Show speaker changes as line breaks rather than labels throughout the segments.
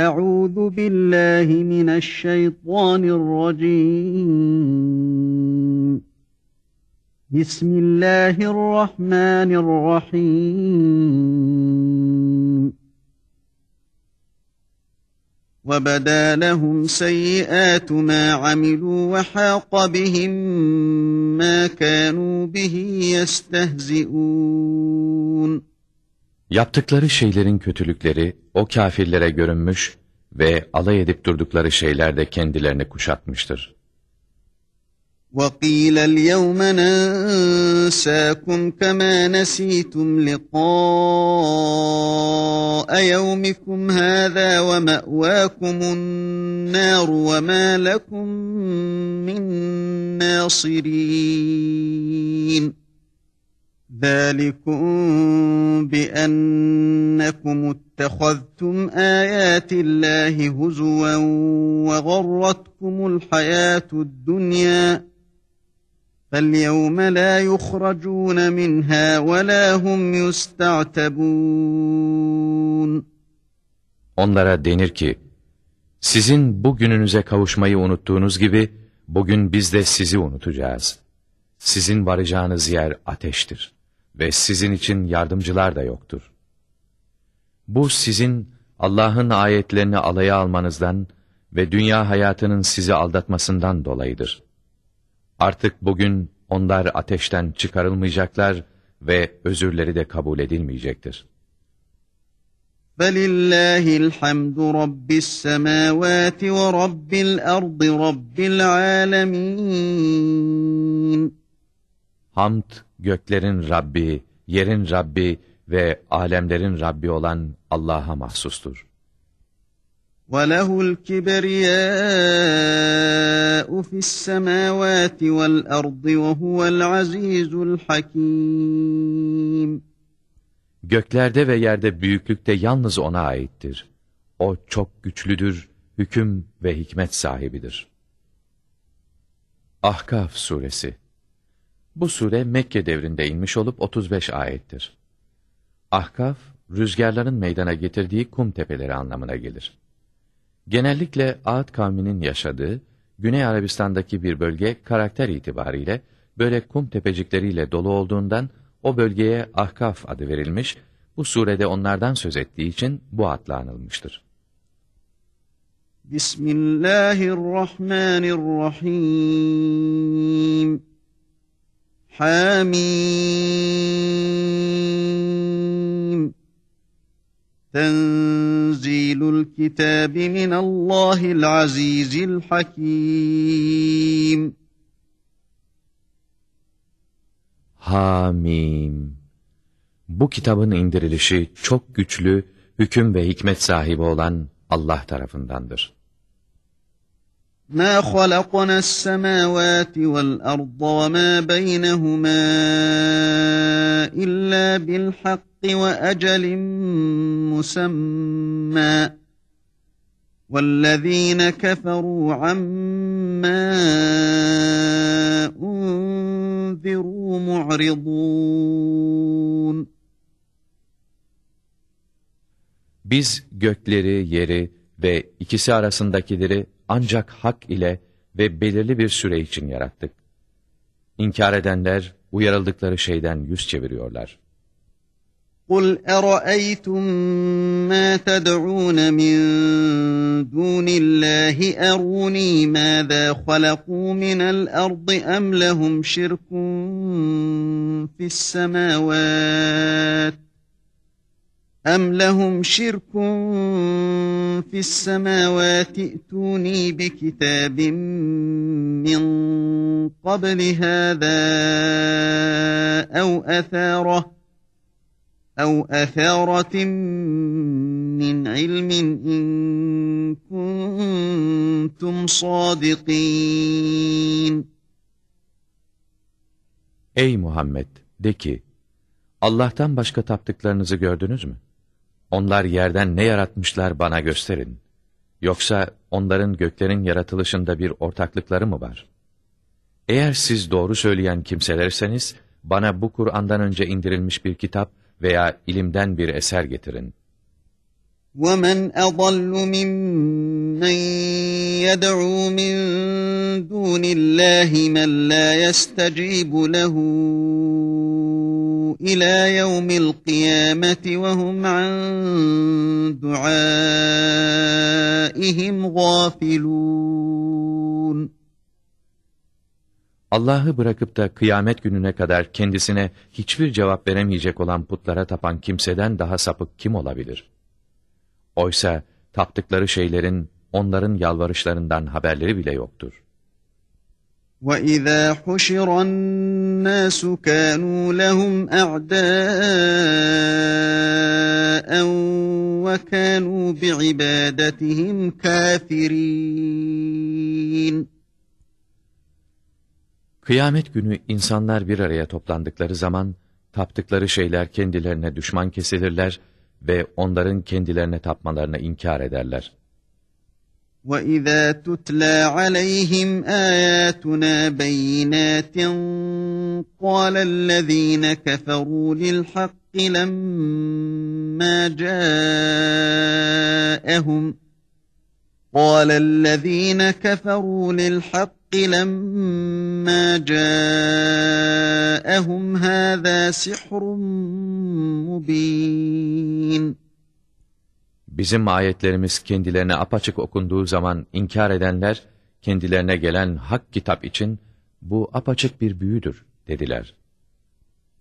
أعوذ بالله من الشيطان الرجيم بسم الله الرحمن الرحيم وبدا لهم سيئات ما عملوا وحاق بهم ما كانوا به يستهزئون
Yaptıkları şeylerin kötülükleri o kâfirlere görünmüş ve alay edip durdukları şeyler de kendilerini kuşatmıştır.
وَقِيلَ الْيَوْمَ نَنْسَاكُمْ كَمَا نَسِيتُمْ لِقَاءَ يَوْمِكُمْ هَذَا وَمَأْوَاكُمُ النَّارُ وَمَا لَكُمْ مِنْ نَاصِرِينَ ذَٰلِكُمْ بِأَنَّكُمُ اتَّخَذْتُمْ آيَاتِ اللّٰهِ هُزُوًا وَغَرَّتْكُمُ الْحَيَاةُ الدُّنْيَا فَالْيَوْمَ لَا يُخْرَجُونَ مِنْهَا وَلَا هُمْ
Onlara denir ki, sizin bugününüze kavuşmayı unuttuğunuz gibi, bugün biz de sizi unutacağız. Sizin varacağınız yer ateştir.'' ve sizin için yardımcılar da yoktur. Bu sizin Allah'ın ayetlerini alaya almanızdan ve dünya hayatının sizi aldatmasından dolayıdır. Artık bugün onlar ateşten çıkarılmayacaklar ve özürleri de kabul edilmeyecektir.
Belillahi'l hamdu rabbis semawati ve rabbil ardı rabbil alamin.
Hamd göklerin Rabbi, yerin Rabbi ve alemlerin Rabbi olan Allah'a mahsustur.
وَلَهُ الْكِبْرِيَاءُ فِي السَّمَاوَاتِ وَالْأَرْضِ وَهُوَ الْعَزِيزُ الْحَكِيمُ
Göklerde ve yerde büyüklükte yalnız O'na aittir. O çok güçlüdür, hüküm ve hikmet sahibidir. Ahkaf Suresi bu sure Mekke devrinde inmiş olup 35 ayettir. Ahkaf, rüzgarların meydana getirdiği kum tepeleri anlamına gelir. Genellikle Ağat kavminin yaşadığı, Güney Arabistan'daki bir bölge karakter itibariyle böyle kum tepecikleriyle dolu olduğundan o bölgeye Ahkaf adı verilmiş, bu surede onlardan söz ettiği için bu adla anılmıştır.
Bismillahirrahmanirrahim. Hamim. Tenzilul kitabi minallahil azizil hakim.
Hamim. Bu kitabın indirilişi çok güçlü, hüküm ve hikmet sahibi olan Allah tarafındandır.
ما خلقنا السماوات والأرض وما بينهما إلا بالحق وأجل مسمى والذين كفروا عما أنذروا معرضون
Biz gökleri, yeri ve ikisi arasındakileri ancak hak ile ve belirli bir süre için yarattık. İnkar edenler uyarıldıkları şeyden yüz çeviriyorlar.
قُلْ اَرَأَيْتُمْ مَا تَدْعُونَ مِنْ دُونِ اللّٰهِ اَرُونِي مَاذَا خَلَقُوا مِنَ الْأَرْضِ اَمْ لَهُمْ شِرْكٌ فِي السَّمَاوَاتِ اَمْ لَهُمْ شِرْكٌ في السماوات ائتوني بكتاب من قبل هذا أو أثارة أو أثارة من علم إن كنتم صادقين
Ey Muhammed! De ki, Allah'tan başka taptıklarınızı gördünüz mü? Onlar yerden ne yaratmışlar bana gösterin. Yoksa onların göklerin yaratılışında bir ortaklıkları mı var? Eğer siz doğru söyleyen kimselerseniz, bana bu Kur'an'dan önce indirilmiş bir kitap veya ilimden bir eser getirin.''
وَمَنْ أَضَلُّ مِمَّنْ يَدْعُو مِنْ دُونِ اللّٰهِ مَنْ لَا يَسْتَجِيبُ لَهُ إِلَى يَوْمِ الْقِيَامَةِ وَهُمْ عَنْ دُعَائِهِمْ غَافِلُونَ
Allah'ı bırakıp da kıyamet gününe kadar kendisine hiçbir cevap veremeyecek olan putlara tapan kimseden daha sapık kim olabilir?'' Oysa taptıkları şeylerin onların yalvarışlarından haberleri bile yoktur.
وَإِذَا حُشِرَ النَّاسُ كَانُوا لَهُمْ أَعْدَاءً وَكَانُوا بِعِبَادَتِهِمْ كَافِرِينَ
Kıyamet günü insanlar bir araya toplandıkları zaman, taptıkları şeyler kendilerine düşman kesilirler ve onların kendilerine tapmalarını inkar ederler.
وَإِذَا تُتْلَى عَلَيْهِمْ آيَاتُنَا بَيِّنَاتٍ قَالَ الَّذ۪ينَ كَفَرُوا لِلْحَقِّ لَمَّا جَاءَهُمْ قَالَ الَّذ۪ينَ كَفَرُوا لِلْحَقِّ لَمَّا جَاءَهُمْ هَذَا سِحْرٌ مُب۪ينٌ
Bizim ayetlerimiz kendilerine apaçık okunduğu zaman inkar edenler, kendilerine gelen hak kitap için bu apaçık bir büyüdür dediler.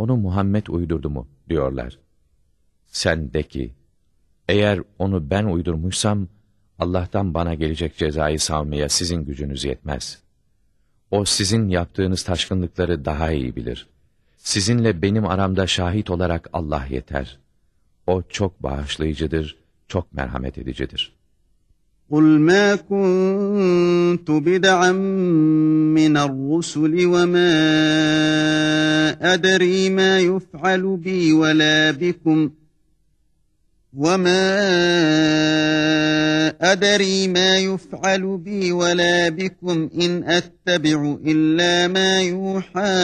onu Muhammed uydurdu mu? diyorlar. Sen de ki, eğer onu ben uydurmuşsam, Allah'tan bana gelecek cezayı savmaya sizin gücünüz yetmez. O sizin yaptığınız taşkınlıkları daha iyi bilir. Sizinle benim aramda şahit olarak Allah yeter. O çok bağışlayıcıdır, çok merhamet edicidir.''
قل ما كنت بدعا من الرسل وما أدري ما يفعل بي ولا بكم ۖ وَمَا أَدَرِي مَا يُفْعَلُ بِي وَلَا بِكُمْ اِنْ أَتَّبِعُ اِلَّا مَا يُوحَى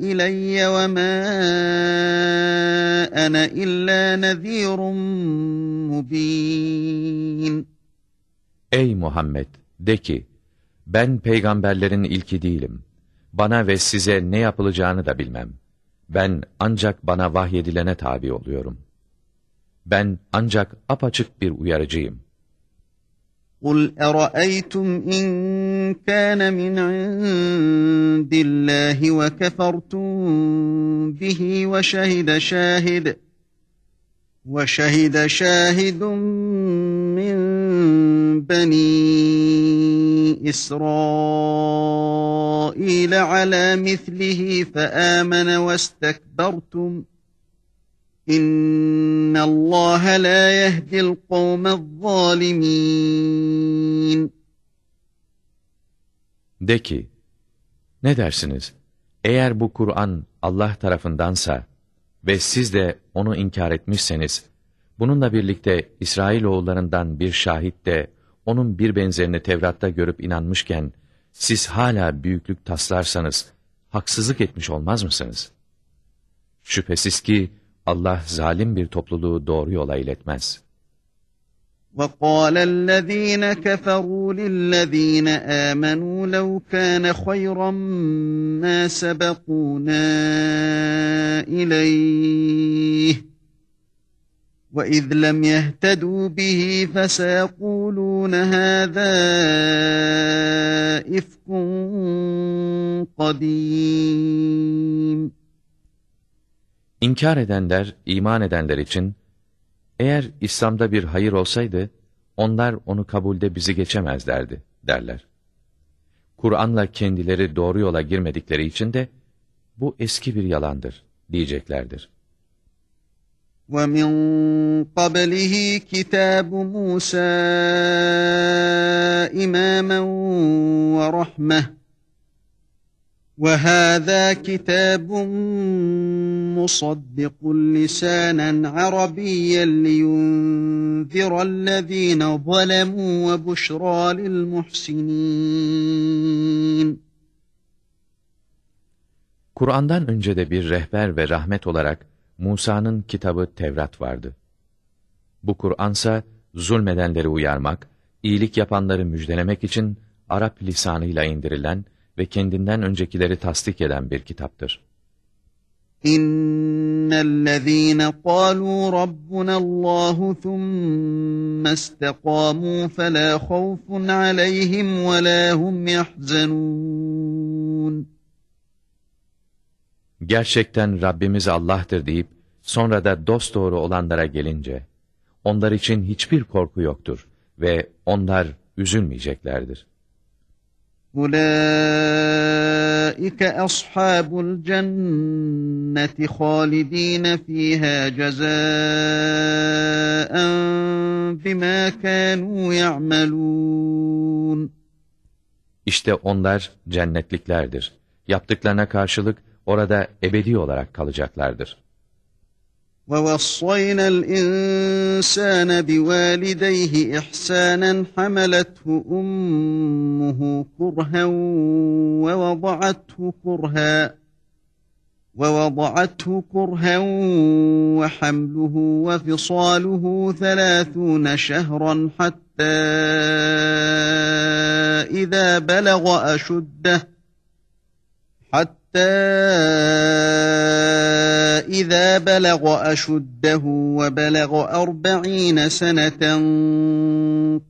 اِلَيَّ وَمَا أَنَا اِلَّا نَذ۪يرٌ مُب۪ينٌ
Ey Muhammed! De ki, ben peygamberlerin ilki değilim. Bana ve size ne yapılacağını da bilmem. Ben ancak bana vahyedilene tabi oluyorum. Ben ancak apaçık bir uyarıcıyım.
قُلْ اَرَأَيْتُمْ اِنْ كَانَ مِنْ عِنْدِ اللّٰهِ وَكَفَرْتُمْ بِهِ وَشَهِدَ شَاهِدٍ وَشَهِدَ شَاهِدٌ بني إسرائيل على مثله فآمن واستكبرتم إن الله لا يهدي القوم الظالمين
De ki, ne dersiniz? Eğer bu Kur'an Allah tarafındansa ve siz de onu inkar etmişseniz, bununla birlikte İsrailoğullarından bir şahit de onun bir benzerini Tevrat'ta görüp inanmışken, siz hala büyüklük taslarsanız, haksızlık etmiş olmaz mısınız? Şüphesiz ki, Allah zalim bir topluluğu doğru yola iletmez.
وَقَالَ الَّذ۪ينَ كَفَرُوا لِلَّذ۪ينَ آمَنُوا لَوْ كَانَ خَيْرًا مَا سَبَقُونَا اِلَيْهِ وَاِذْ لَمْ يَهْتَدُوا بِهِ فَسَيَقُولُونَ هَذَا اِفْكٌ قَدِيمٌ
İnkar edenler, iman edenler için, eğer İslam'da bir hayır olsaydı, onlar onu kabulde bizi geçemezlerdi, derler. Kur'an'la kendileri doğru yola girmedikleri için de, bu eski bir yalandır, diyeceklerdir.
وَمِنْ قَبْلِهِ كِتَابُ مُوسَى إِمَامًا وَرَحْمَةً وَهَذَا كِتَابٌ مُصَدِّقٌ لِسَانًا عَرَبِيًّا لِيُنْذِرَ الَّذ۪ينَ ظَلَمُوا وَبُشْرَى لِلْمُحْسِنِينَ
Kur'an'dan önce de bir rehber ve rahmet olarak Musa'nın kitabı Tevrat vardı. Bu Kur'ansa zulmedenleri uyarmak, iyilik yapanları müjdelemek için Arap lisanıyla indirilen ve kendinden öncekileri tasdik eden bir kitaptır.
اِنَّ الَّذ۪ينَ قَالُوا رَبُّنَ اللّٰهُ ثُمَّ اسْتَقَامُوا فَلَا خَوْفٌ عَلَيْهِمْ
gerçekten Rabbimiz Allah'tır deyip sonra da dost doğru olanlara gelince onlar için hiçbir korku yoktur ve onlar üzülmeyeceklerdir.
Ulaike ashabul cenneti halidin fiha cezaen bima kanu ya'malun.
İşte onlar cennetliklerdir. Yaptıklarına karşılık orada ebedi olarak kalacaklardır.
وَوَصَّيْنَا الْاِنْسَانَ بِوَالِدَيْهِ اِحْسَانًا حَمَلَتْهُ اُمُّهُ كُرْهًا وَوَضَعَتْهُ كُرْهًا وَوَضَعَتْهُ كُرْهًا وَحَمْلُهُ وَفِصَالُهُ ثَلَاثُونَ شَهْرًا حَتَّى إِذَا بَلَغَ أَشُدَّهُ حَتَّى حتى إذا بلغ أشده وبلغ أربعين سنة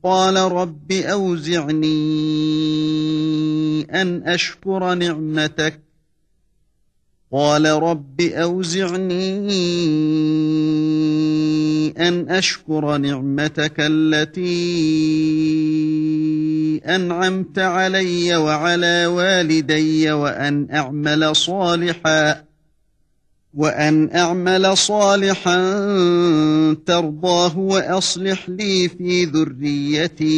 قال رب أوزعني أن أشكر نعمتك قال رب أوزعني أن أشكر نعمتك التي أنعمت علي وعلى والدي وأن أعمل صالحا وأن أعمل صالحا ترضاه وأصلح لي في ذريتي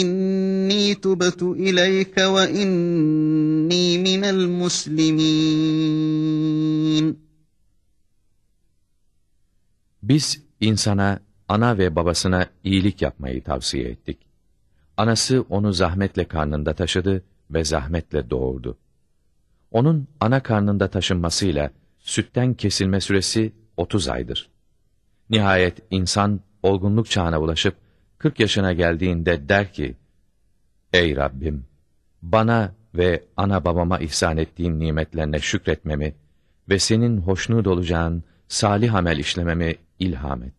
إني تبت إليك وإني من المسلمين
Biz insana ana ve babasına iyilik yapmayı tavsiye ettik. Anası onu zahmetle karnında taşıdı ve zahmetle doğurdu. Onun ana karnında taşınmasıyla sütten kesilme süresi 30 aydır. Nihayet insan olgunluk çağına ulaşıp 40 yaşına geldiğinde der ki: Ey Rabbim, bana ve ana babama ihsan ettiğin nimetlerine şükretmemi ve senin hoşnut olacağın salih amel işlememi ilham et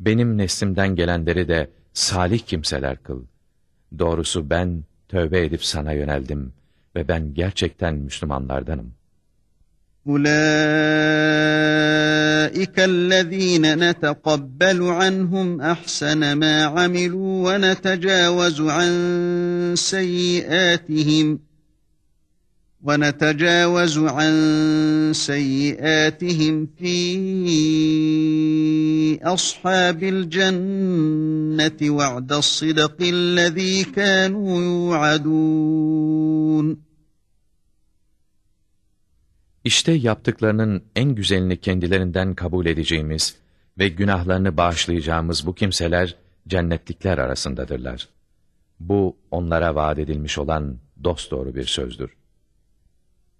benim neslimden gelenleri de salih kimseler kıl. Doğrusu ben tövbe edip sana yöneldim ve ben gerçekten Müslümanlardanım.
أُولَٰئِكَ الَّذ۪ينَ anhum عَنْهُمْ ma مَا ve وَنَتَجَاوَزُ an سَيِّئَاتِهِمْ وَنَتَجَاوَزُ عَنْ سَيِّئَاتِهِمْ فِي أَصْحَابِ الْجَنَّةِ وَعْدَ الصِّدَقِ الَّذ۪ي كَانُوا يُوعَدُونَ
İşte yaptıklarının en güzelini kendilerinden kabul edeceğimiz ve günahlarını bağışlayacağımız bu kimseler cennetlikler arasındadırlar. Bu onlara vaat edilmiş olan dosdoğru bir sözdür.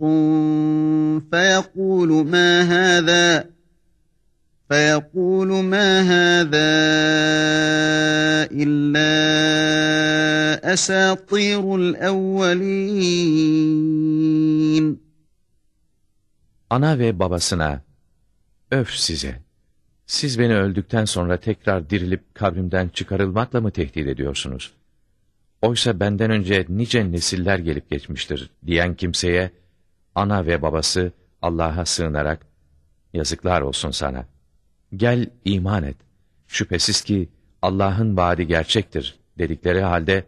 فيقول ما هذا فيقول ما هذا إلا أساطير الأولين
Ana ve babasına, öf size, siz beni öldükten sonra tekrar dirilip kabrimden çıkarılmakla mı tehdit ediyorsunuz? Oysa benden önce nice nesiller gelip geçmiştir diyen kimseye, ana ve babası Allah'a sığınarak, yazıklar olsun sana. Gel iman et. Şüphesiz ki Allah'ın vaadi gerçektir dedikleri halde,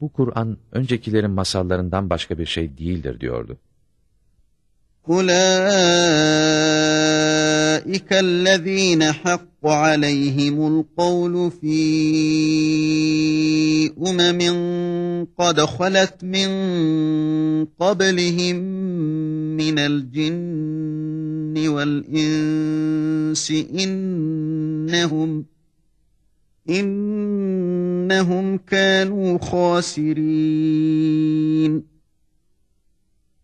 bu Kur'an öncekilerin masallarından başka bir şey değildir diyordu.
Ula اُولَٰئِكَ الَّذ۪ينَ حَقَّ عَلَيْهِمُ الْقَوْلُ ف۪ي اُمَمٍ قَدْ خَلَتْ مِنْ قَبْلِهِمْ مِنَ الْجِنِّ وَالْاِنْسِ اِنَّهُمْ اِنَّهُمْ كَانُوا خَاسِر۪ينَ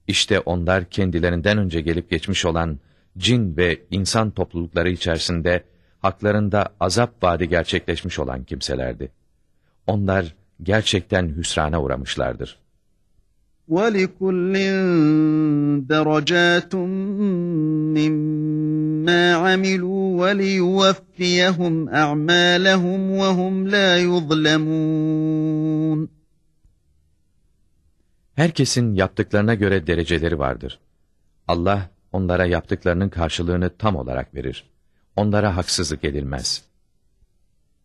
İşte onlar kendilerinden önce gelip geçmiş olan cin ve insan toplulukları içerisinde haklarında azap vaadi gerçekleşmiş olan kimselerdi. Onlar gerçekten hüsrana uğramışlardır.
وَلِكُلٍّ دَرَجَاتٌ مِّمَّا عَمِلُوا وَلِيُوَفِّيَهُمْ أَعْمَالَهُمْ وَهُمْ لَا يُظْلَمُونَ
Herkesin yaptıklarına göre dereceleri vardır. Allah onlara yaptıklarının karşılığını tam olarak verir. Onlara haksızlık edilmez.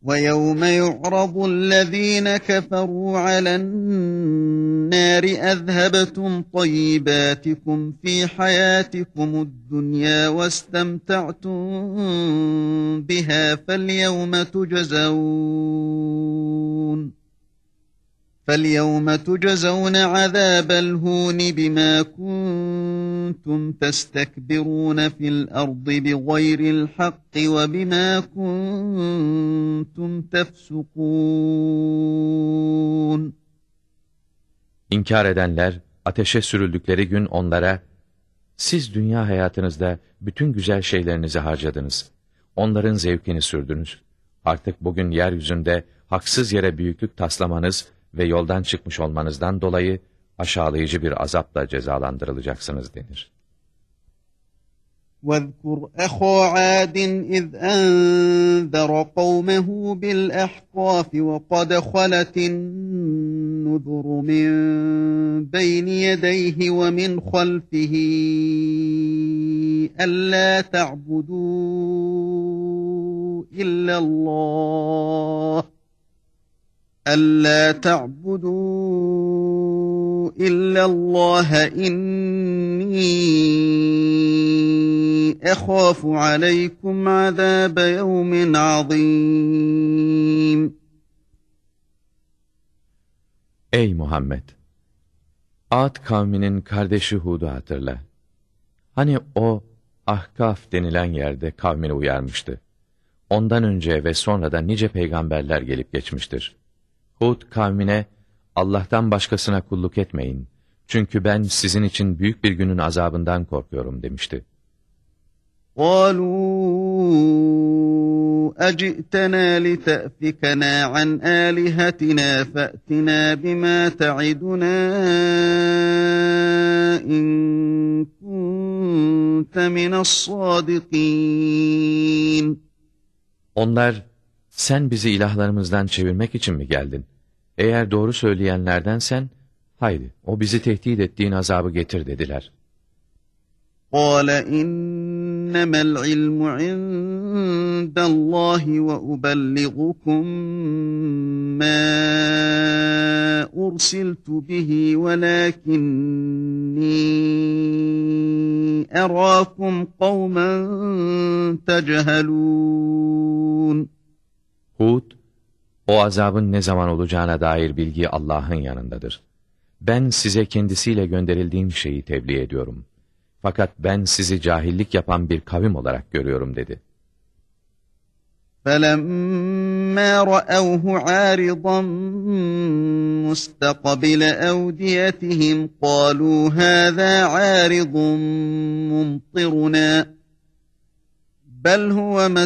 وَيَوْمَ يُعْرَضُ الَّذ۪ينَ كَفَرُوا عَلَى النَّارِ اَذْهَبَتُمْ طَيِّبَاتِكُمْ ف۪ي حَيَاتِكُمُ الدُّنْيَا وَاسْتَمْتَعْتُمْ بِهَا فَالْيَوْمَ تُجَزَوْنَ فَالْيَوْمَ تُجَزَوْنَ عَذَابَ الْهُونِ بِمَا كُنْتُمْ kuntum testekbirun fil ardı bi gayril hakki ve bima kuntum tefsukun.
İnkar edenler ateşe sürüldükleri gün onlara siz dünya hayatınızda bütün güzel şeylerinizi harcadınız. Onların zevkini sürdünüz. Artık bugün yeryüzünde haksız yere büyüklük taslamanız ve yoldan çıkmış olmanızdan dolayı aşağılayıcı bir azapla cezalandırılacaksınız denir.
وَذْكُرْ أَخَا عَادٍ اِذْ أَنْذَرَ قَوْمَهُ بِالْأَحْقَافِ وَقَدْ خَلَتِ النُّذُرُ مِنْ بَيْنِ يَدَيْهِ وَمِنْ خَلْفِهِ أَلَّا تَعْبُدُوا إِلَّا اللَّهِ أَلَّا تَعْبُدُوا illallah inni ehafu aleykum azabe yevmin azim.
Ey Muhammed! Ad kavminin kardeşi Hud'u hatırla. Hani o Ahkaf denilen yerde kavmini uyarmıştı. Ondan önce ve sonradan nice peygamberler gelip geçmiştir. Hud kavmine Allah'tan başkasına kulluk etmeyin. Çünkü ben sizin için büyük bir günün azabından korkuyorum demişti.
قَالُوا أَجِئْتَنَا لِتَأْفِكَنَا عَنْ آلِهَتِنَا فَأْتِنَا بِمَا تَعِدُنَا اِنْ كُنْتَ مِنَ الصَّادِقِينَ
Onlar, sen bizi ilahlarımızdan çevirmek için mi geldin? Eğer doğru söyleyenlerdensen, haydi o bizi tehdit ettiğin azabı getir dediler.
قَالَ اِنَّمَا الْعِلْمُ عِنْدَ اللّٰهِ وَاُبَلِّغُكُمْ مَا اُرْسِلْتُ بِهِ وَلَاكِنِّي اَرَاكُمْ قَوْمًا تَجْهَلُونَ
Hud, o azabın ne zaman olacağına dair bilgi Allah'ın yanındadır. Ben size kendisiyle gönderildiğim şeyi tebliğ ediyorum. Fakat ben sizi cahillik yapan bir kavim olarak görüyorum dedi.
فَلَمَّا رَأَوْهُ عَارِضًا مُسْتَقَبِلَ اَوْدِيَتِهِمْ قَالُوا هَذَا عَارِضٌ مُمْطِرُنَا بَلْ هُوَ مَا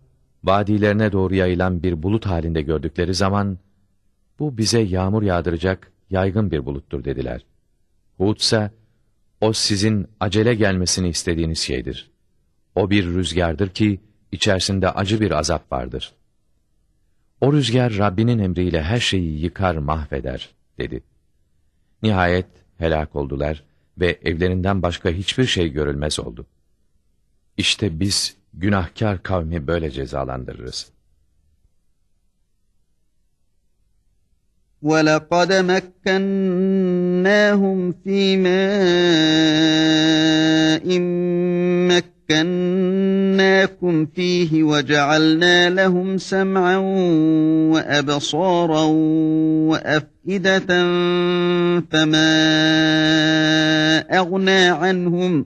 vadilerine doğru yayılan bir bulut halinde gördükleri zaman, bu bize yağmur yağdıracak yaygın bir buluttur dediler. Hud ise, o sizin acele gelmesini istediğiniz şeydir. O bir rüzgardır ki, içerisinde acı bir azap vardır. O rüzgar Rabbinin emriyle her şeyi yıkar mahveder, dedi. Nihayet helak oldular ve evlerinden başka hiçbir şey görülmez oldu. İşte biz günahkar kavmi böyle cezalandırırız.
وَلَقَدْ مَكَّنَّاهُمْ فِي مَاءٍ مَكَّنَّاكُمْ فِيهِ وَجَعَلْنَا لَهُمْ سَمْعًا وَأَبْصَارًا وَأَفْئِدَةً فَمَا أَغْنَى عَنْهُمْ ۖ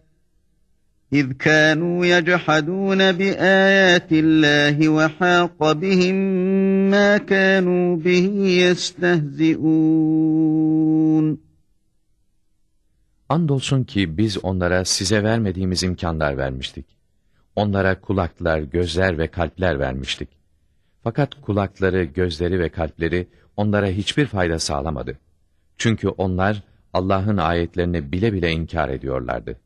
اِذْ كَانُوا يَجْحَدُونَ بِآيَاتِ اللّٰهِ وَحَاقَ بِهِمْ مَا كَانُوا بِهِ يَسْتَهْزِئُونَ
Andolsun ki biz onlara size vermediğimiz imkanlar vermiştik. Onlara kulaklar, gözler ve kalpler vermiştik. Fakat kulakları, gözleri ve kalpleri onlara hiçbir fayda sağlamadı. Çünkü onlar Allah'ın ayetlerini bile bile inkar ediyorlardı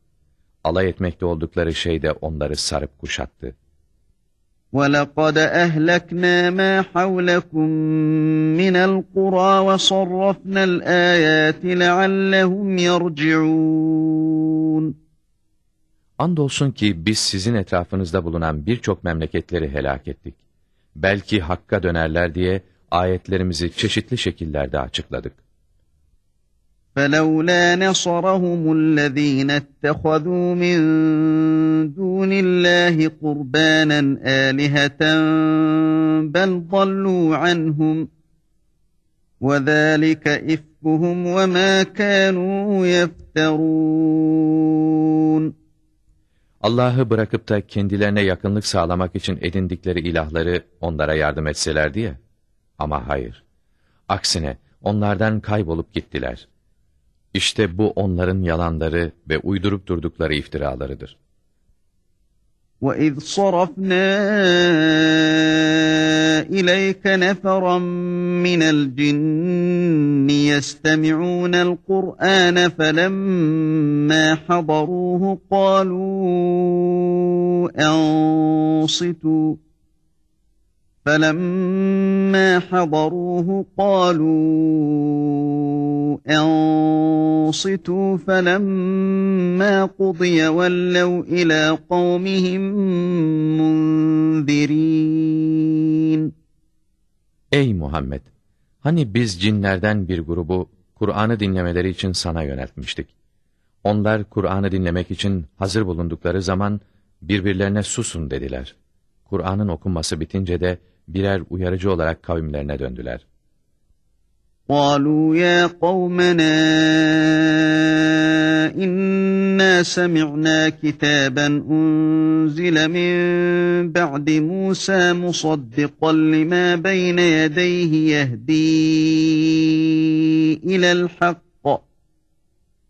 alay etmekte oldukları şey de onları sarıp kuşattı.
وَلَقَدْ أَهْلَكْنَا مَا حَوْلَكُمْ مِنَ الْقُرَى وَصَرَّفْنَا الْآيَاتِ لَعَلَّهُمْ يَرْجِعُونَ
Andolsun ki biz sizin etrafınızda bulunan birçok memleketleri helak ettik. Belki hakka dönerler diye ayetlerimizi çeşitli şekillerde açıkladık.
فَلَوْلَا نَصَرَهُمُ الَّذ۪ينَ اتَّخَذُوا مِنْ دُونِ اللّٰهِ قُرْبَانًا آلِهَةً بَلْ ضَلُّوا عَنْهُمْ وَذَٰلِكَ اِفْكُهُمْ وَمَا كَانُوا يَفْتَرُونَ
Allah'ı bırakıp da kendilerine yakınlık sağlamak için edindikleri ilahları onlara yardım etselerdi ya. Ama hayır. Aksine onlardan kaybolup gittiler.'' İşte bu onların yalanları ve uydurup durdukları iftiralarıdır.
وَاِذْ صَرَفْنَا اِلَيْكَ نَفَرًا مِنَ الْجِنِّ يَسْتَمِعُونَ الْقُرْآنَ فَلَمَّا حَضَرُوهُ قَالُوا أَنْصِتُوا فَلَمَّا حَضَرُوهُ قَالُوا أَنصِتُوا فَلَمَّا قُضِيَ وَلَّوْا إِلَى قَوْمِهِمْ مُنذِرِينَ
Ey Muhammed! Hani biz cinlerden bir grubu Kur'an'ı dinlemeleri için sana yöneltmiştik. Onlar Kur'an'ı dinlemek için hazır bulundukları zaman birbirlerine susun dediler. Kur'an'ın okunması bitince de birer uyarıcı olarak kavimlerine döndüler.
قَالُوا يَا قَوْمَنَا اِنَّا سَمِعْنَا كِتَابًا اُنْزِلَ مِنْ بَعْدِ مُوسَى مُصَدِّقًا لِمَا بَيْنَ يَدَيْهِ يَهْدِي اِلَى الْحَقِّ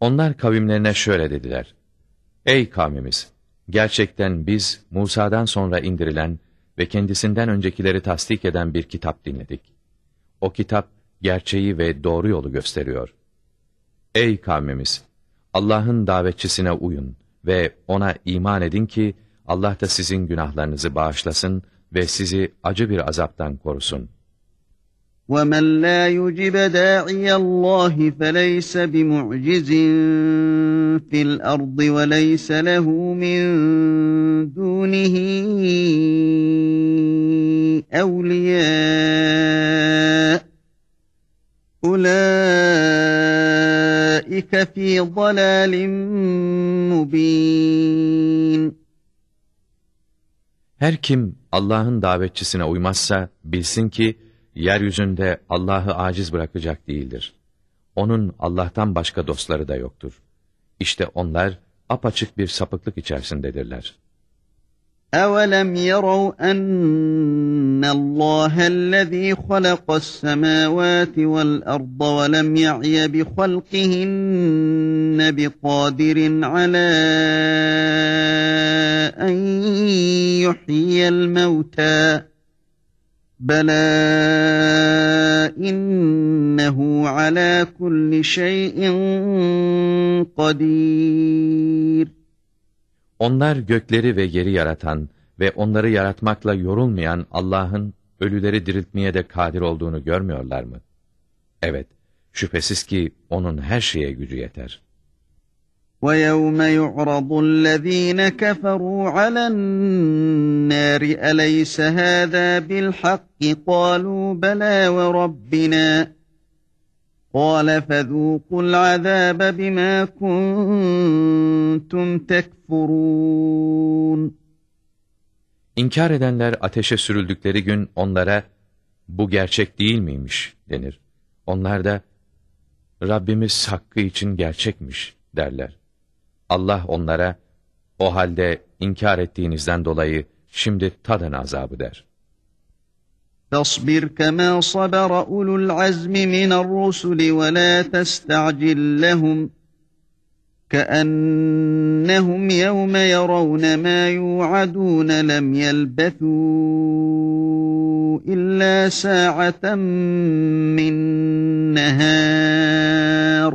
Onlar kavimlerine şöyle dediler. Ey kavmimiz! Gerçekten biz Musa'dan sonra indirilen ve kendisinden öncekileri tasdik eden bir kitap dinledik. O kitap gerçeği ve doğru yolu gösteriyor. Ey kavmimiz! Allah'ın davetçisine uyun ve ona iman edin ki Allah da sizin günahlarınızı bağışlasın ve sizi acı bir azaptan korusun.
وَمَنْ لَا يُجِبَ دَاعِيَ اللّٰهِ فَلَيْسَ بِمُعْجِزٍ فِي الْأَرْضِ وَلَيْسَ لَهُ مِنْ دُونِهِ اَوْلِيَاءُ اُولَٰئِكَ فِي ضَلَالٍ مُب۪ينٍ
Her kim Allah'ın davetçisine uymazsa bilsin ki, yeryüzünde Allah'ı aciz bırakacak değildir. Onun Allah'tan başka dostları da yoktur. İşte onlar apaçık bir sapıklık içerisindedirler.
أَوَلَمْ يَرَوْا أَنَّ اللّٰهَ الَّذ۪ي خَلَقَ السَّمَاوَاتِ وَالْأَرْضَ وَلَمْ يَعْيَ بِخَلْقِهِنَّ بِقَادِرٍ عَلَى أَنْ يُحْيِيَ الْمَوْتَى Bela innehu ala kulli
şeyin kadir. Onlar gökleri ve yeri yaratan ve onları yaratmakla yorulmayan Allah'ın ölüleri diriltmeye de kadir olduğunu görmüyorlar mı? Evet, şüphesiz ki onun her şeye gücü yeter.
وَيَوْمَ يُعْرَضُ الَّذ۪ينَ كَفَرُوا عَلَى النَّارِ أَلَيْسَ هَذَا بِالْحَقِّ قَالُوا بَلَى وَرَبِّنَا قَالَ فَذُوقُوا الْعَذَابَ بِمَا كُنْتُمْ تَكْفُرُونَ
İnkar edenler ateşe sürüldükleri gün onlara bu gerçek değil miymiş denir. Onlar da Rabbimiz hakkı için gerçekmiş derler. Allah onlara, o halde inkar ettiğinizden dolayı şimdi tadın azabı der.
فَاصْبِرْ كَمَا صَبَرَ أُولُو الْعَزْمِ مِنَ الرُّسُلِ وَلَا تَسْتَعْجِلْ لَهُمْ كَأَنَّهُمْ يَوْمَ يَرَوْنَ مَا يُوعَدُونَ لَمْ يَلْبَثُوا إِلَّا سَاعَةً مِّن نَّهَارٍ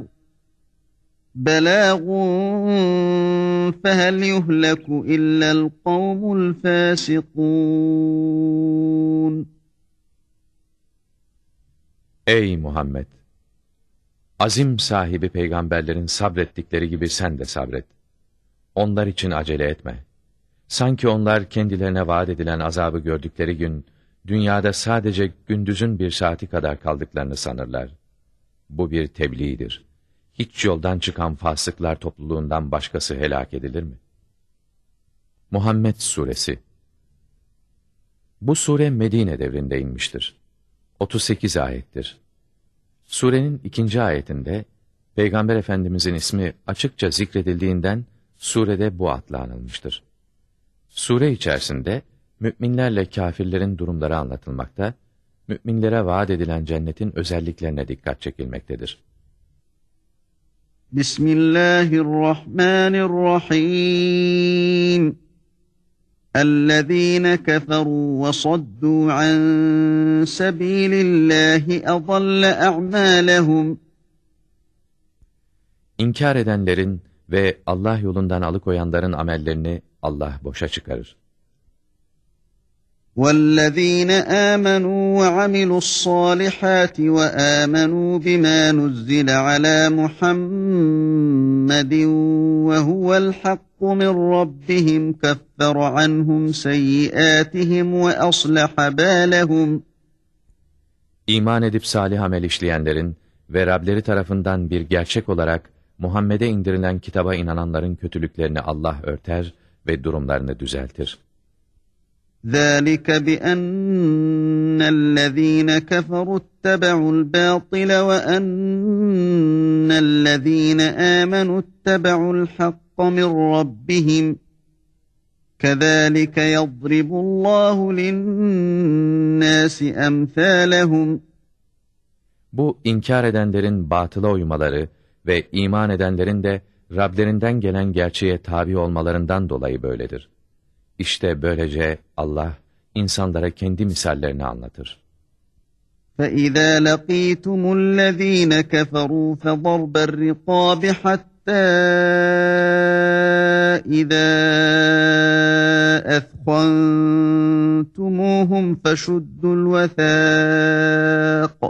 belagun fehel yuhlaku illel kavmul fasikun.
Ey Muhammed! Azim sahibi peygamberlerin sabrettikleri gibi sen de sabret. Onlar için acele etme. Sanki onlar kendilerine vaat edilen azabı gördükleri gün, dünyada sadece gündüzün bir saati kadar kaldıklarını sanırlar. Bu bir tebliğdir.'' iç yoldan çıkan fasıklar topluluğundan başkası helak edilir mi? Muhammed Suresi Bu sure Medine devrinde inmiştir. 38 ayettir. Surenin ikinci ayetinde Peygamber Efendimizin ismi açıkça zikredildiğinden surede bu adla anılmıştır. Sure içerisinde müminlerle kafirlerin durumları anlatılmakta, müminlere vaat edilen cennetin özelliklerine dikkat çekilmektedir.
Bismillahirrahmanirrahim. اَلَّذ۪ينَ كَفَرُوا وَصَدُّوا عَنْ سَب۪يلِ اللّٰهِ اَضَلَّ اَعْمَالَهُمْ
İnkar edenlerin ve Allah yolundan alıkoyanların amellerini Allah boşa çıkarır.
وَالَّذ۪ينَ آمَنُوا وَعَمِلُوا الصَّالِحَاتِ وَآمَنُوا بِمَا نُزِّلَ عَلَى مُحَمَّدٍ وَهُوَ الْحَقُّ مِنْ رَبِّهِمْ كَفَّرَ عَنْهُمْ سَيِّئَاتِهِمْ وَأَصْلَحَ بَالَهُمْ
İman edip salih amel işleyenlerin ve Rableri tarafından bir gerçek olarak Muhammed'e indirilen kitaba inananların kötülüklerini Allah örter ve durumlarını düzeltir.
ذَٰلِكَ بِأَنَّ الَّذ۪ينَ كَفَرُوا اتَّبَعُوا الْبَاطِلَ وَأَنَّ الَّذ۪ينَ آمَنُوا اتَّبَعُوا الْحَقَّ مِنْ رَبِّهِمْ كَذَٰلِكَ يَضْرِبُ اللّٰهُ لِلنَّاسِ
أَمْثَالَهُمْ Bu inkar edenlerin batıla uymaları ve iman edenlerin de Rablerinden gelen gerçeğe tabi olmalarından dolayı böyledir. İşte böylece Allah insanlara kendi misallerini anlatır.
فَاِذَا لَقِيتُمُ الَّذ۪ينَ كَفَرُوا فَضَرْبَ الرِّقَابِ حَتَّى اِذَا اَثْخَنْتُمُوهُمْ فَشُدُّوا الْوَثَاقَ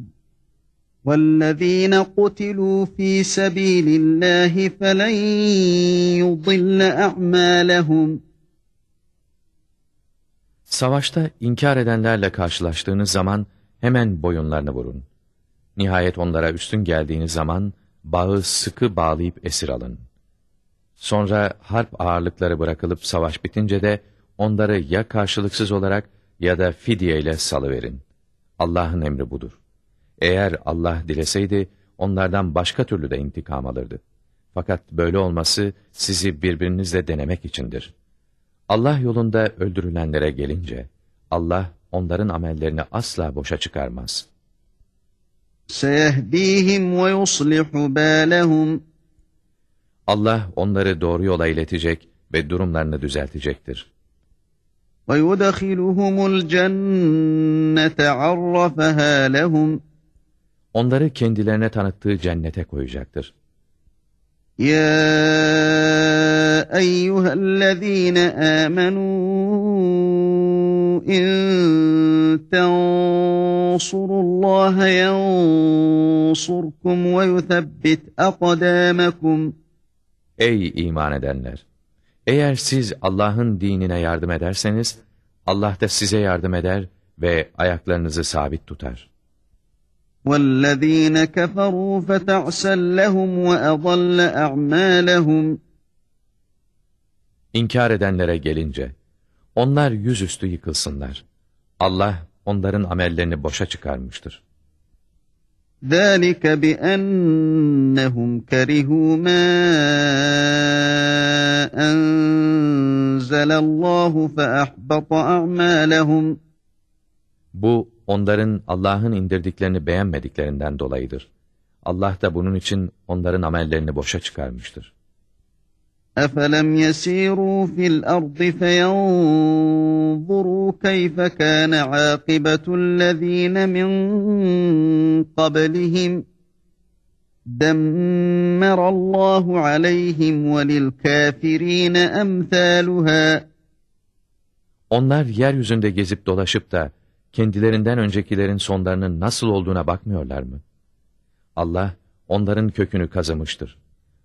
وَالَّذ۪ينَ قُتِلُوا ف۪ي سَب۪يلِ اللّٰهِ فَلَنْ يُضِلَّ اَعْمَالَهُمْ
Savaşta inkar edenlerle karşılaştığınız zaman hemen boyunlarını vurun. Nihayet onlara üstün geldiğiniz zaman bağı sıkı bağlayıp esir alın. Sonra harp ağırlıkları bırakılıp savaş bitince de onları ya karşılıksız olarak ya da fidye ile salıverin. Allah'ın emri budur. Eğer Allah dileseydi, onlardan başka türlü de intikam alırdı. Fakat böyle olması sizi birbirinizle denemek içindir. Allah yolunda öldürülenlere gelince, Allah onların amellerini asla boşa çıkarmaz. Seyehdihim ve yuslihu bâlehum. Allah onları doğru yola iletecek ve durumlarını düzeltecektir.
Ve وَيُدَخِلُهُمُ الْجَنَّةَ عَرَّفَهَا lehum
onları kendilerine tanıttığı cennete koyacaktır.
Ya eyyühellezîne âmenû in yansurkum ve yuthabbit akadâmekum.
Ey iman edenler! Eğer siz Allah'ın dinine yardım ederseniz, Allah da size yardım eder ve ayaklarınızı sabit tutar.
وَالَّذ۪ينَ كَفَرُوا فَتَعْسَلْ لَهُمْ وَأَضَلَّ
أَعْمَالَهُمْ İnkar edenlere gelince, onlar yüzüstü yıkılsınlar. Allah onların amellerini boşa çıkarmıştır.
ذَٰلِكَ بِأَنَّهُمْ كَرِهُوا مَا أَنْزَلَ اللّٰهُ فَأَحْبَطَ
أَعْمَالَهُمْ bu, onların Allah'ın indirdiklerini beğenmediklerinden dolayıdır. Allah da bunun için onların amellerini boşa çıkarmıştır.
أَفَلَمْ يَسِيرُوا فِي الْأَرْضِ فَيَنْظُرُوا كَيْفَ كَانَ عَاقِبَةُ الَّذ۪ينَ مِنْ قَبْلِهِمْ دَمَّرَ اللّٰهُ عَلَيْهِمْ وَلِلْكَافِر۪ينَ أَمْثَالُهَا
Onlar yeryüzünde gezip dolaşıp da kendilerinden öncekilerin sonlarının nasıl olduğuna bakmıyorlar mı? Allah onların kökünü kazımıştır.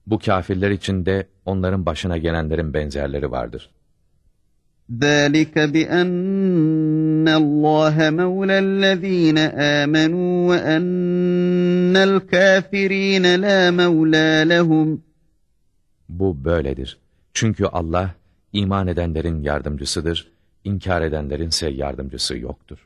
Bu kafirler içinde onların başına gelenlerin benzerleri vardır.
ذَٰلِكَ بِأَنَّ اللّٰهَ مَوْلَى الَّذ۪ينَ آمَنُوا وَأَنَّ الْكَافِر۪ينَ لَا مَوْلَى لَهُمْ
Bu böyledir. Çünkü Allah iman edenlerin yardımcısıdır, inkar edenlerin ise yardımcısı yoktur.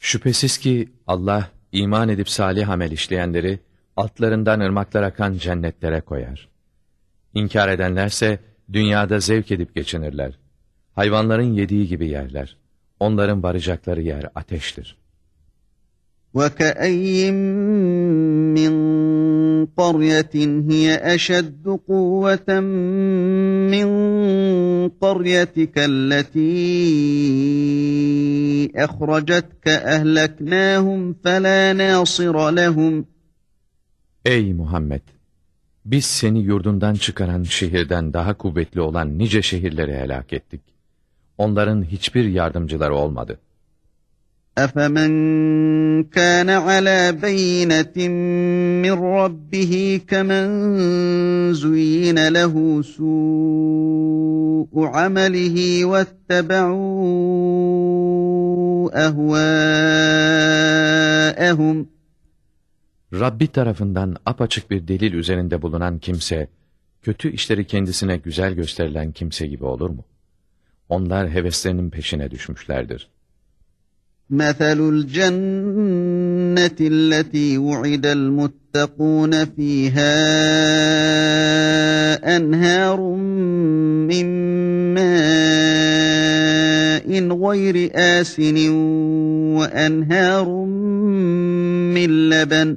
Şüphesiz ki Allah iman edip salih amel işleyenleri altlarından ırmaklar akan cennetlere koyar. İnkar edenlerse dünyada zevk edip geçinirler. Hayvanların yediği gibi yerler. Onların varacakları yer ateştir.
وَكَأَيِّن مِّن قرية هي أشد قوة من قريتك التي أخرجتك أهلكناهم فلا ناصر لهم
Ey Muhammed! Biz seni yurdundan çıkaran şehirden daha kuvvetli olan nice şehirleri helak ettik. Onların hiçbir yardımcıları olmadı.''
أَفَمَنْ كَانَ عَلَى بَيِّنَةٍ مِّنْ رَبِّهِ كَمَنْ زُيِّنَ لَهُ سُوءُ عَمَلِهِ وَاتَّبَعُوا أَهْوَاءَهُمْ
Rabbi tarafından apaçık bir delil üzerinde bulunan kimse, kötü işleri kendisine güzel gösterilen kimse gibi olur mu? Onlar heveslerinin peşine düşmüşlerdir.
مثل الجنة التي وعد المتقون فيها أنهار من ماء غير آسن وأنهار من لبن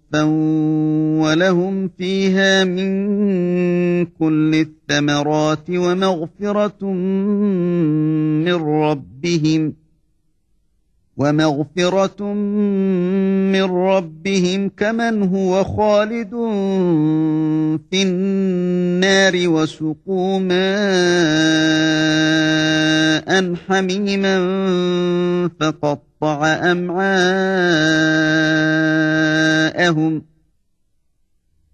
صفا ولهم فيها من كل الثمرات ومغفرة من ربهم ۖ وَمَغْفِرَةٌ مِّن رَّبِّهِمْ كَمَنْ هُوَ خَالِدٌ فِي النَّارِ وَسُقُوا مَاءً حَمِيمًا فَقَطَّعَ أَمْعَاءَهُمْ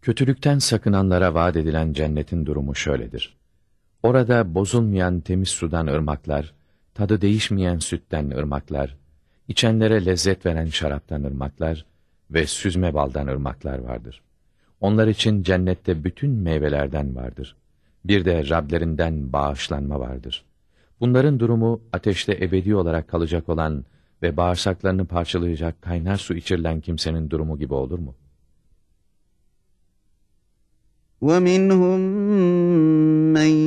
Kötülükten sakınanlara vaat edilen cennetin durumu şöyledir. Orada bozulmayan temiz sudan ırmaklar, tadı değişmeyen sütten ırmaklar, İçenlere lezzet veren şaraptan ırmaklar ve süzme baldan ırmaklar vardır. Onlar için cennette bütün meyvelerden vardır. Bir de Rablerinden bağışlanma vardır. Bunların durumu ateşte ebedi olarak kalacak olan ve bağırsaklarını parçalayacak kaynar su içirilen kimsenin durumu gibi olur mu?
وَمِنْهُمْ مَنْ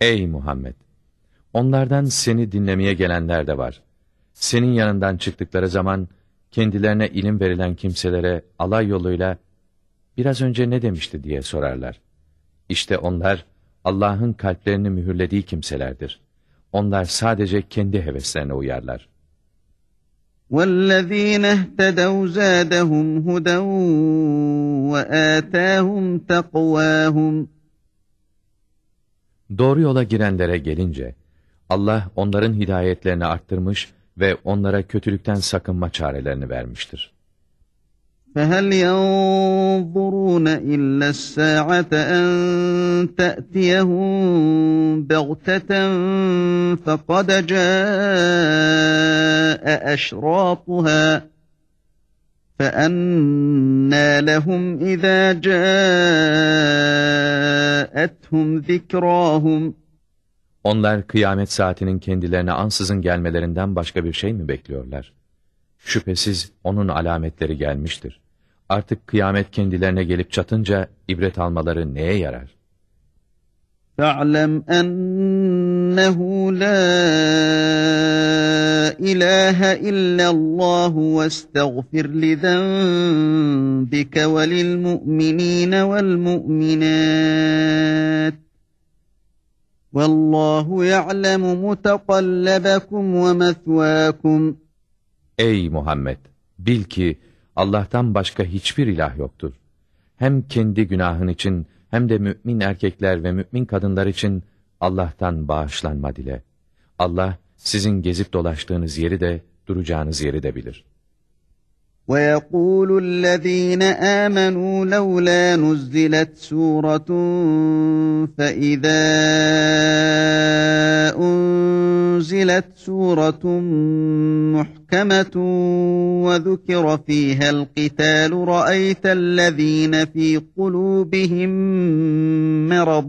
Ey Muhammed! Onlardan seni dinlemeye gelenler de var. Senin yanından çıktıkları zaman, kendilerine ilim verilen kimselere alay yoluyla, biraz önce ne demişti diye sorarlar. İşte onlar, Allah'ın kalplerini mühürlediği kimselerdir. Onlar sadece kendi heveslerine uyarlar.
وَالَّذ۪ينَ اهْتَدَوْا زَادَهُمْ هُدًى وَآتَاهُمْ تَقْوَاهُمْ
Doğru yola girenlere gelince, Allah onların hidayetlerini arttırmış ve onlara kötülükten sakınma çarelerini vermiştir.
فَهَلْ يَنْظُرُونَ اِلَّا السَّاعَةَ اَنْ تَأْتِيَهُمْ بَغْتَةً فَقَدْ جَاءَ اَشْرَاطُهَا فَأَنَّا لَهُمْ اِذَا جَاءَتْهُمْ ذِكْرَاهُمْ
Onlar kıyamet saatinin kendilerine ansızın gelmelerinden başka bir şey mi bekliyorlar? Şüphesiz onun alametleri gelmiştir. Artık kıyamet kendilerine gelip çatınca ibret almaları neye yarar?
فَعْلَمْ اَنَّ ennehu la ilahe illallahu ve estağfir li zenbike ve lil mu'minine vel mu'minat.
Ey Muhammed! Bil ki Allah'tan başka hiçbir ilah yoktur. Hem kendi günahın için hem de mümin erkekler ve mümin kadınlar için Allah'tan bağışlanma dile. Allah sizin gezip dolaştığınız yeri de duracağınız yeri de bilir.
وَيَقُولُ الَّذ۪ينَ آمَنُوا لَوْلَا نُزِّلَتْ سُورَةٌ فَإِذَا أُنْزِلَتْ سُورَةٌ مُحْكَمَةٌ وَذُكِرَ فِيهَا الْقِتَالُ رَأَيْتَ الَّذ۪ينَ ف۪ي قُلُوبِهِمْ مَرَضٌ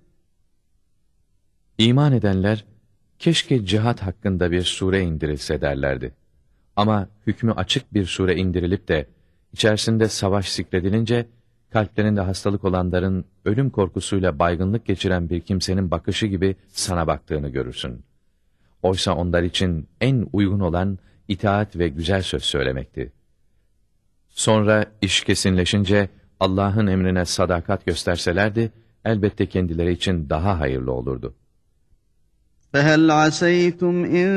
İman edenler, keşke cihat hakkında bir sure indirilse derlerdi. Ama hükmü açık bir sure indirilip de, içerisinde savaş zikredilince, kalplerinde hastalık olanların ölüm korkusuyla baygınlık geçiren bir kimsenin bakışı gibi sana baktığını görürsün. Oysa onlar için en uygun olan itaat ve güzel söz söylemekti. Sonra iş kesinleşince Allah'ın emrine sadakat gösterselerdi elbette kendileri için daha hayırlı olurdu.
فَهَلْ عَسَيْتُمْ اِنْ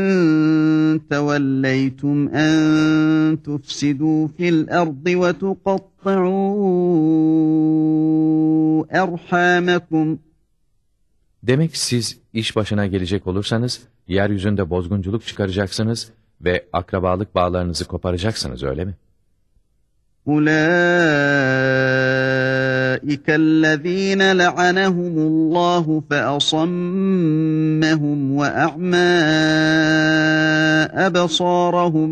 تَوَلَّيْتُمْ اَنْ تُفْسِدُوا فِي الْأَرْضِ وَتُقَطَّعُوا اَرْحَامَكُمْ
Demek siz iş başına gelecek olursanız, yeryüzünde bozgunculuk çıkaracaksınız ve akrabalık bağlarınızı koparacaksınız öyle mi?
Ulâ اُولَٰئِكَ الَّذ۪ينَ لَعَنَهُمُ اللّٰهُ فَأَصَمَّهُمْ وَأَعْمَى
أَبَصَارَهُمْ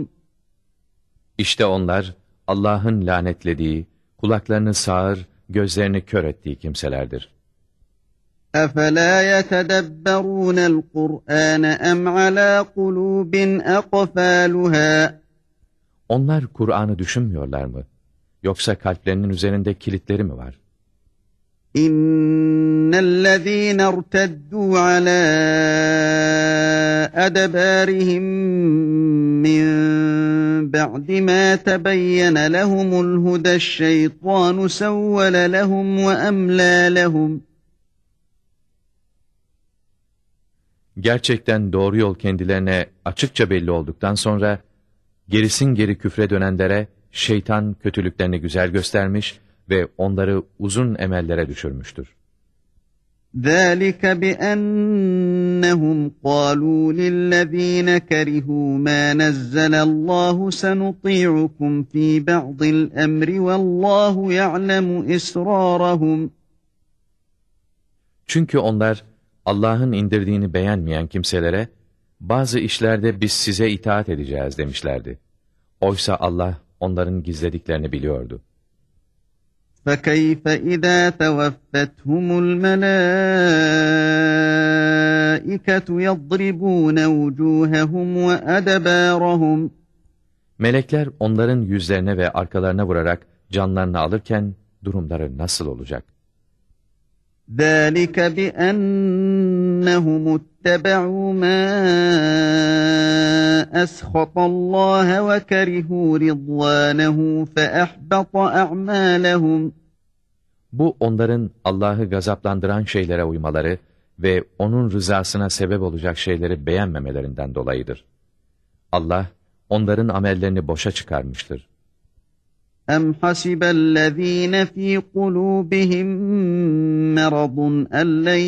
İşte onlar Allah'ın lanetlediği, kulaklarını sağır, gözlerini kör ettiği kimselerdir.
اَفَلَا يَتَدَبَّرُونَ الْقُرْآنَ اَمْ عَلَى قُلُوبٍ
اَقْفَالُهَا Onlar Kur'an'ı düşünmüyorlar mı? Yoksa kalplerinin üzerinde kilitleri mi var?
اِنَّ الَّذ۪ينَ ارْتَدُّوا عَلَى اَدَبَارِهِمْ مِنْ بَعْدِ مَا تَبَيَّنَ لَهُمُ الْهُدَى الشَّيْطَانُ سَوَّلَ لَهُمْ وَأَمْلَى لَهُمْ
Gerçekten doğru yol kendilerine açıkça belli olduktan sonra, gerisin geri küfre dönenlere şeytan kötülüklerini güzel göstermiş ve onları uzun emellere düşürmüştür.
ذَٰلِكَ بِأَنَّهُمْ قَالُوا لِلَّذ۪ينَ كَرِهُوا مَا نَزَّلَ اللّٰهُ سَنُطِيعُكُمْ ف۪ي بَعْضِ الْاَمْرِ وَاللّٰهُ يَعْلَمُ اِسْرَارَهُمْ
Çünkü onlar Allah'ın indirdiğini beğenmeyen kimselere bazı işlerde biz size itaat edeceğiz demişlerdi. Oysa Allah onların gizlediklerini biliyordu.
فَكَيْفَ اِذَا تَوَفَّتْهُمُ الْمَلَائِكَةُ يَضْرِبُونَ وُجُوهَهُمْ وَأَدَبَارَهُمْ
Melekler onların yüzlerine ve arkalarına vurarak canlarını alırken durumları nasıl olacak?
ذَٰلِكَ بِأَنَّهُمُ اتَّبَعُوا مَا أَسْخَطَ اللّٰهَ وَكَرِهُوا رِضْوَانَهُ فَأَحْبَطَ أَعْمَالَهُمْ
Bu onların Allah'ı gazaplandıran şeylere uymaları ve O'nun rızasına sebep olacak şeyleri beğenmemelerinden dolayıdır. Allah, onların amellerini boşa çıkarmıştır.
اَمْ حَسِبَ الَّذ۪ينَ ف۪ي قُلُوبِهِمْ مَرَضٌ اَلَّنْ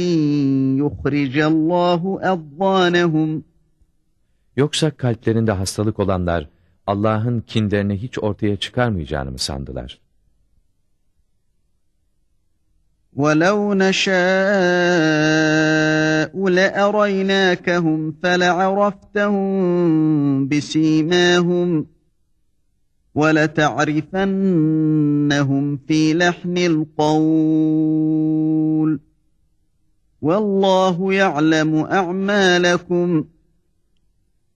يُخْرِجَ اللّٰهُ اَضْغَانَهُمْ Yoksa kalplerinde hastalık olanlar Allah'ın kinlerini hiç ortaya çıkarmayacağını mı sandılar?
وَلَوْ نَشَاءُ لَأَرَيْنَاكَهُمْ فَلَعَرَفْتَهُمْ بِس۪يمَاهُمْ وَلَتَعْرِفَنَّهُمْ ف۪ي لَحْنِ الْقَوْلِ وَاللّٰهُ
يَعْلَمُ اَعْمَالَكُمْ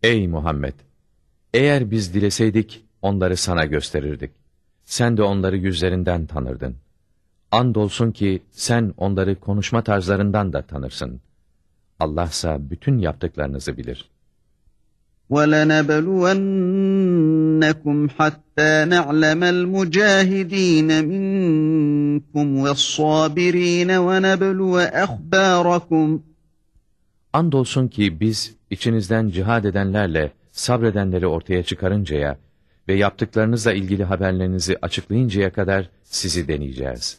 Ey Muhammed! Eğer biz dileseydik onları sana gösterirdik. Sen de onları yüzlerinden tanırdın. Andolsun ki sen onları konuşma tarzlarından da tanırsın. Allah Allahsa bütün yaptıklarınızı bilir.''
وَلَنَبْلُوَنَّكُمْ حَتَّى نَعْلَمَ الْمُجَاهِد۪ينَ مِنْكُمْ وَالصَّابِر۪ينَ وَنَبْلُوَ اَخْبَارَكُمْ
Andolsun ki biz içinizden cihad edenlerle sabredenleri ortaya çıkarıncaya ve yaptıklarınızla ilgili haberlerinizi açıklayıncaya kadar sizi deneyeceğiz.''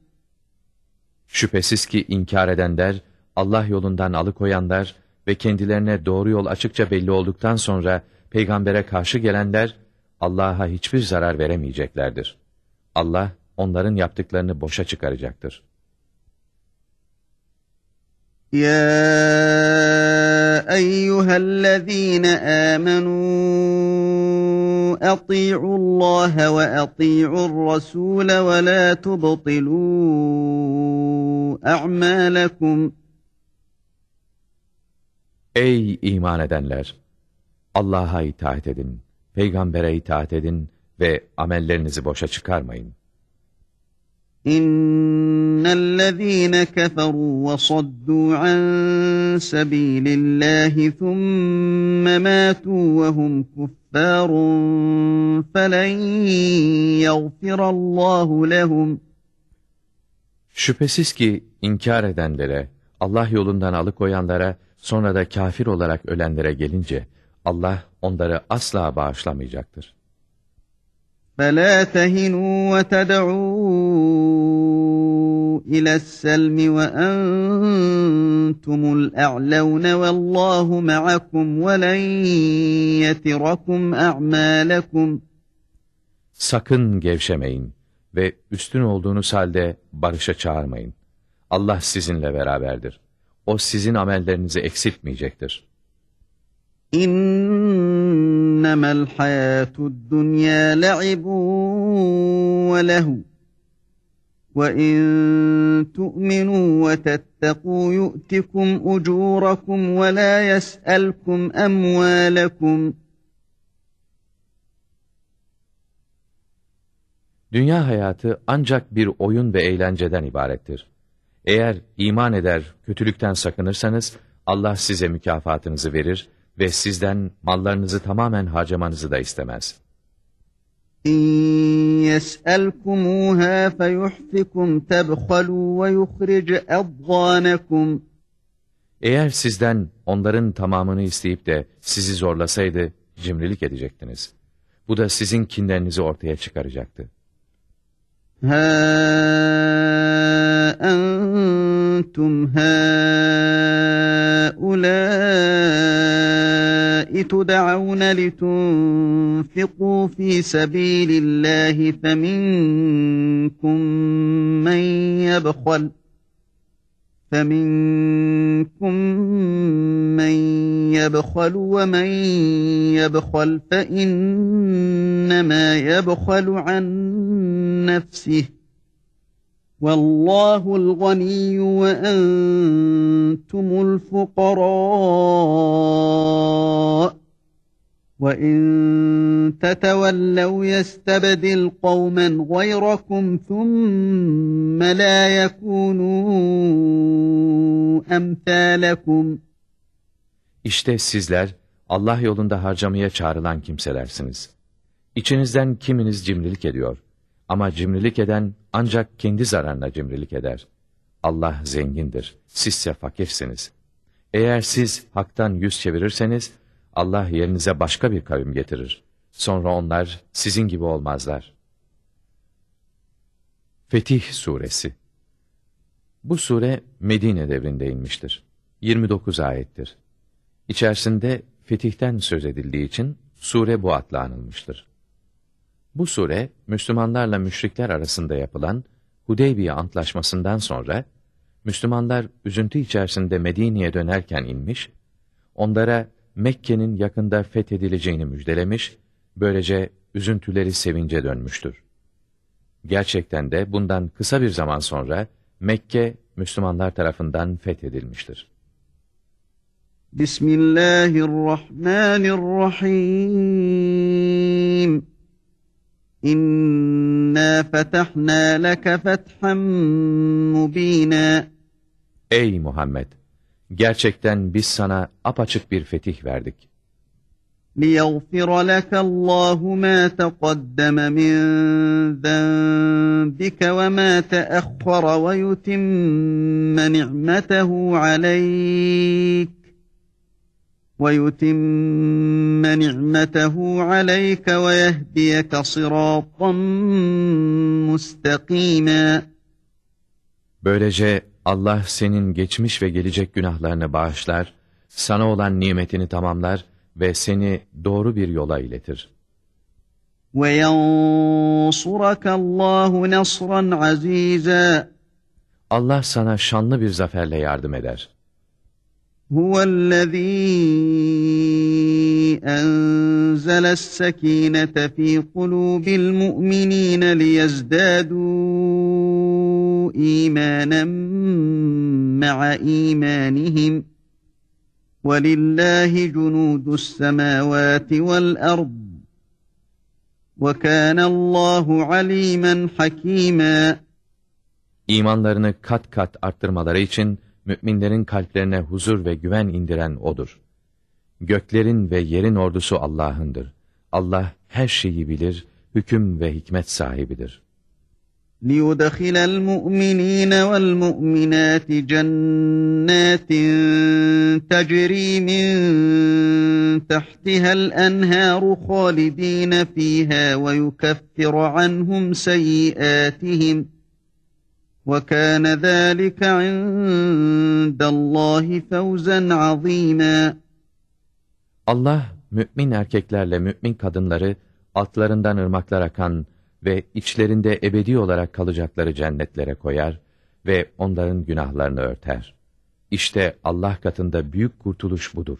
Şüphesiz ki inkar edenler, Allah yolundan alıkoyanlar ve kendilerine doğru yol açıkça belli olduktan sonra peygambere karşı gelenler Allah'a hiçbir zarar veremeyeceklerdir. Allah onların yaptıklarını boşa çıkaracaktır.
Ya ايها الذين امنوا اطيعوا الله واطيعوا الرسول ولا تبطلوا اعمالكم
Ey iman edenler! Allah'a itaat edin, peygambere itaat edin ve amellerinizi boşa çıkarmayın. اِنَّ
الَّذ۪ينَ كَفَرُوا وَصَدُّوا عَنْ سَب۪يلِ اللّٰهِ ثُمَّ مَاتُوا وَهُمْ كُفَّارٌ فَلَنْ يَغْفِرَ اللّٰهُ لَهُمْ
Şüphesiz ki inkar edenlere, Allah yolundan alıkoyanlara, sonra da kafir olarak ölenlere gelince, Allah onları asla bağışlamayacaktır.
فَلَا تَهِنُوا وَتَدْعُوا اِلَى السَّلْمِ وَاَنْتُمُ الْاَعْلَوْنَ وَاللّٰهُ مَعَكُمْ وَلَنْ يَتِرَكُمْ اَعْمَالَكُمْ
Sakın gevşemeyin ve üstün olduğunuz halde barışa çağırmayın. Allah sizinle beraberdir. O sizin amellerinizi eksiltmeyecektir.
İnna اِنَّمَا الْحَيَاةُ الدُّنْيَا لَعِبٌ وَلَهُ وَاِنْ تُؤْمِنُوا وَتَتَّقُوا يُؤْتِكُمْ اُجُورَكُمْ وَلَا يَسْأَلْكُمْ اَمْوَالَكُمْ
Dünya hayatı ancak bir oyun ve eğlenceden ibarettir. Eğer iman eder, kötülükten sakınırsanız Allah size mükafatınızı verir ve sizden mallarınızı tamamen harcamanızı da istemez.
اِنْ يَسْأَلْكُمُوهَا فَيُحْفِكُمْ تَبْخَلُوا وَيُخْرِجْ اَضْغَانَكُمْ
Eğer sizden onların tamamını isteyip de sizi zorlasaydı cimrilik edecektiniz. Bu da sizin kinlerinizi ortaya çıkaracaktı. Ha
entum haulâ تدعون لتنفقوا في سبيل الله فمنكم من يبخل فمنكم من يبخل ومن يبخل فإنما يبخل عن نفسه وَاللّٰهُ الْغَن۪يُّ وَاَنْتُمُ الْفُقَرَاءُ وَاِنْ تَتَوَلَّوْا يَسْتَبَدِلْ قَوْمًا غَيْرَكُمْ ثُمَّ لَا يَكُونُوا اَمْثَالَكُمْ
İşte sizler Allah yolunda harcamaya çağrılan kimselersiniz. İçinizden kiminiz cimrilik ediyor.'' Ama cimrilik eden ancak kendi zararına cimrilik eder. Allah zengindir, sizse fakirsiniz. Eğer siz haktan yüz çevirirseniz, Allah yerinize başka bir kavim getirir. Sonra onlar sizin gibi olmazlar. Fetih Suresi Bu sure Medine devrinde inmiştir. 29 ayettir. İçerisinde fetihten söz edildiği için sure bu adla anılmıştır. Bu sure, Müslümanlarla müşrikler arasında yapılan Hudeybiye Antlaşması'ndan sonra, Müslümanlar üzüntü içerisinde Medine'ye dönerken inmiş, onlara Mekke'nin yakında fethedileceğini müjdelemiş, böylece üzüntüleri sevince dönmüştür. Gerçekten de bundan kısa bir zaman sonra Mekke, Müslümanlar tarafından fethedilmiştir.
Bismillahirrahmanirrahim İnna fetahna leke fethem
mubina. Ey Muhammed! Gerçekten biz sana apaçık bir fetih verdik.
لِيَغْفِرَ لَكَ اللّٰهُ مَا تَقَدَّمَ مِنْ ذَنْبِكَ وَمَا تَأَخَّرَ وَيُتِمَّ نِعْمَتَهُ عَلَيْكَ وَيُتِمَّ نِعْمَتَهُ عَلَيْكَ وَيَهْدِيَكَ صِرَاطًا مُسْتَقِيمًا
Böylece Allah senin geçmiş ve gelecek günahlarını bağışlar, sana olan nimetini tamamlar ve seni doğru bir yola iletir.
وَيَنْصُرَكَ اللّٰهُ نَصْرًا عَز۪يزًا
Allah sana şanlı bir zaferle yardım eder.
هُوَ الَّذ۪ي أَنْزَلَ السَّك۪ينَةَ ف۪ي قُلُوبِ الْمُؤْمِن۪ينَ لِيَزْدَادُوا اِيمَانًا مَعَ اِيمَانِهِمْ وَلِلَّهِ جُنُودُ السَّمَاوَاتِ وَالْأَرْضِ وَكَانَ اللّٰهُ عَل۪يمًا حَك۪يمًا
İmanlarını kat kat arttırmaları için müminlerin kalplerine huzur ve güven indiren O'dur. Göklerin ve yerin ordusu Allah'ındır. Allah her şeyi bilir, hüküm ve hikmet sahibidir.
لِيُدَخِلَ الْمُؤْمِنِينَ وَالْمُؤْمِنَاتِ جَنَّاتٍ تَجْرِي مِنْ تَحْتِهَا الْأَنْهَارُ خَالِد۪ينَ ف۪يهَا وَيُكَفِّرَ عَنْهُمْ سَيِّئَاتِهِمْ وَكَانَ ذَٰلِكَ عِنْدَ اللّٰهِ فَوْزًا عَظ۪يمًا
Allah, mümin erkeklerle mümin kadınları altlarından ırmaklar akan ve içlerinde ebedi olarak kalacakları cennetlere koyar ve onların günahlarını örter. İşte Allah katında büyük kurtuluş budur.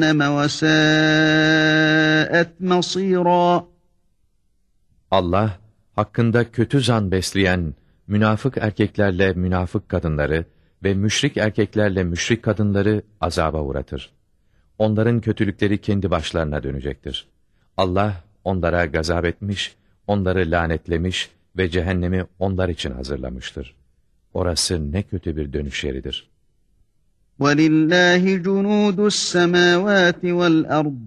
cehenneme ve sâet masîrâ.
Allah hakkında kötü zan besleyen münafık erkeklerle münafık kadınları ve müşrik erkeklerle müşrik kadınları azaba uğratır. Onların kötülükleri kendi başlarına dönecektir. Allah onlara gazap etmiş, onları lanetlemiş ve cehennemi onlar için hazırlamıştır. Orası ne kötü bir dönüş yeridir.''
وَلِلَّهِ جُنُودُ السَّمَاوَاتِ وَالْأَرْضِ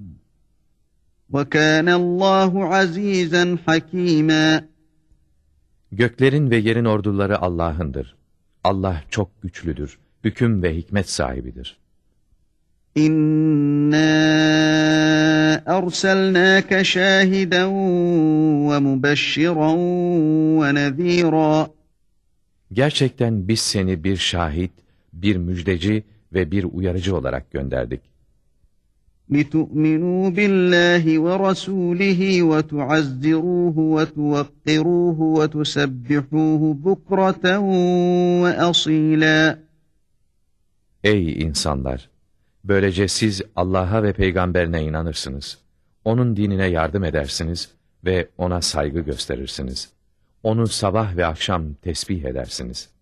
وَكَانَ اللّٰهُ عَز۪يزًا
Göklerin ve yerin orduları Allah'ındır. Allah çok güçlüdür, hüküm ve hikmet sahibidir.
İnna erselnâke şâhiden ve
mübeşşiran ve nezîrâ. Gerçekten biz seni bir şahit, bir müjdeci ve bir uyarıcı olarak gönderdik.
لِتُؤْمِنُوا بِاللّٰهِ وَرَسُولِهِ وَتُعَزِّرُوهُ وَتُوَقِّرُوهُ وَتُسَبِّحُوهُ بُكْرَةً وَأَصِيلًا
Ey insanlar! Böylece siz Allah'a ve peygamberine inanırsınız. Onun dinine yardım edersiniz ve ona saygı gösterirsiniz. Onu sabah ve akşam tesbih edersiniz.